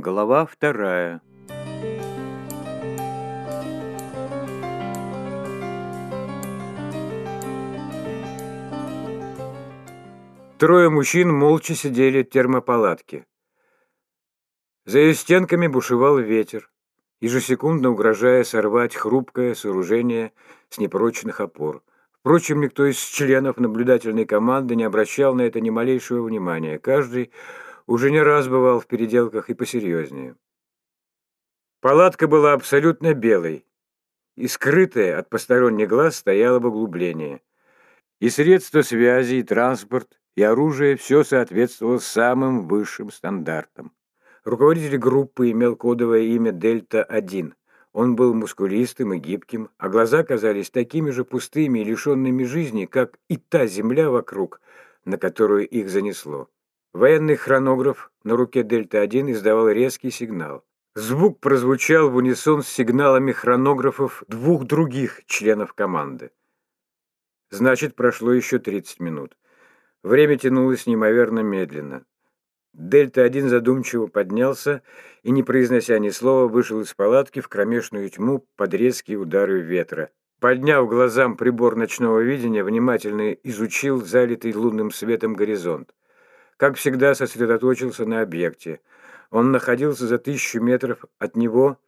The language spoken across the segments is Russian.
Глава вторая. Трое мужчин молча сидели в термопалатке. За ее стенками бушевал ветер, ежесекундно угрожая сорвать хрупкое сооружение с непрочных опор. Впрочем, никто из членов наблюдательной команды не обращал на это ни малейшего внимания. Каждый уже не раз бывал в переделках и посерьезнее. Палатка была абсолютно белой, и скрытая от посторонних глаз стояла в углублении. И средства связи, и транспорт, и оружие – все соответствовало самым высшим стандартам. Руководитель группы имел кодовое имя «Дельта-1». Он был мускулистым и гибким, а глаза казались такими же пустыми и лишенными жизни, как и та земля вокруг, на которую их занесло. Военный хронограф на руке Дельта-1 издавал резкий сигнал. Звук прозвучал в унисон с сигналами хронографов двух других членов команды. Значит, прошло еще 30 минут. Время тянулось неимоверно медленно. Дельта-1 задумчиво поднялся и, не произнося ни слова, вышел из палатки в кромешную тьму под резкие удары ветра. Подняв глазам прибор ночного видения, внимательно изучил залитый лунным светом горизонт как всегда, сосредоточился на объекте. Он находился за тысячу метров от него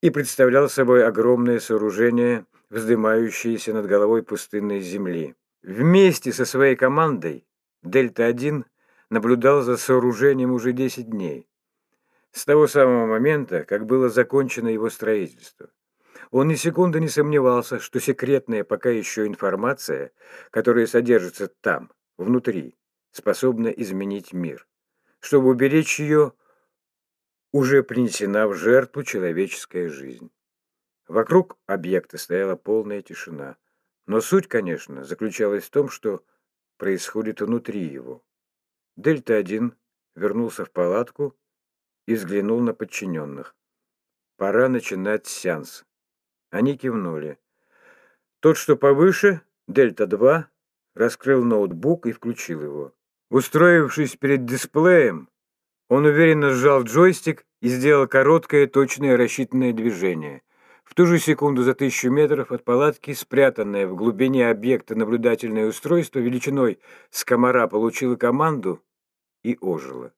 и представлял собой огромное сооружение, вздымающееся над головой пустынной земли. Вместе со своей командой Дельта-1 наблюдал за сооружением уже 10 дней. С того самого момента, как было закончено его строительство. Он ни секунды не сомневался, что секретная пока еще информация, которая содержится там, внутри, способна изменить мир. Чтобы уберечь ее, уже принесена в жертву человеческая жизнь. Вокруг объекта стояла полная тишина. Но суть, конечно, заключалась в том, что происходит внутри его. Дельта-1 вернулся в палатку и взглянул на подчиненных. Пора начинать сеанс. Они кивнули. Тот, что повыше, Дельта-2, раскрыл ноутбук и включил его. Устроившись перед дисплеем, он уверенно сжал джойстик и сделал короткое, точное рассчитанное движение. В ту же секунду за тысячу метров от палатки, спрятанное в глубине объекта наблюдательное устройство величиной с комара получило команду и ожило.